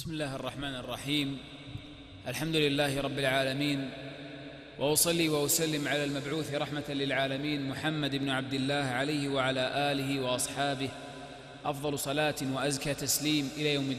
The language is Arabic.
بسم الله الرحمن الرحيم. الحمد لله رب العالمين وأصلي وأسلم على المبعوث رحمة للعالمين محمد بن عبد الله عليه وعلى آله وأصحابه. أفضل صلاة وأزكى تسليم إلى يوم الدين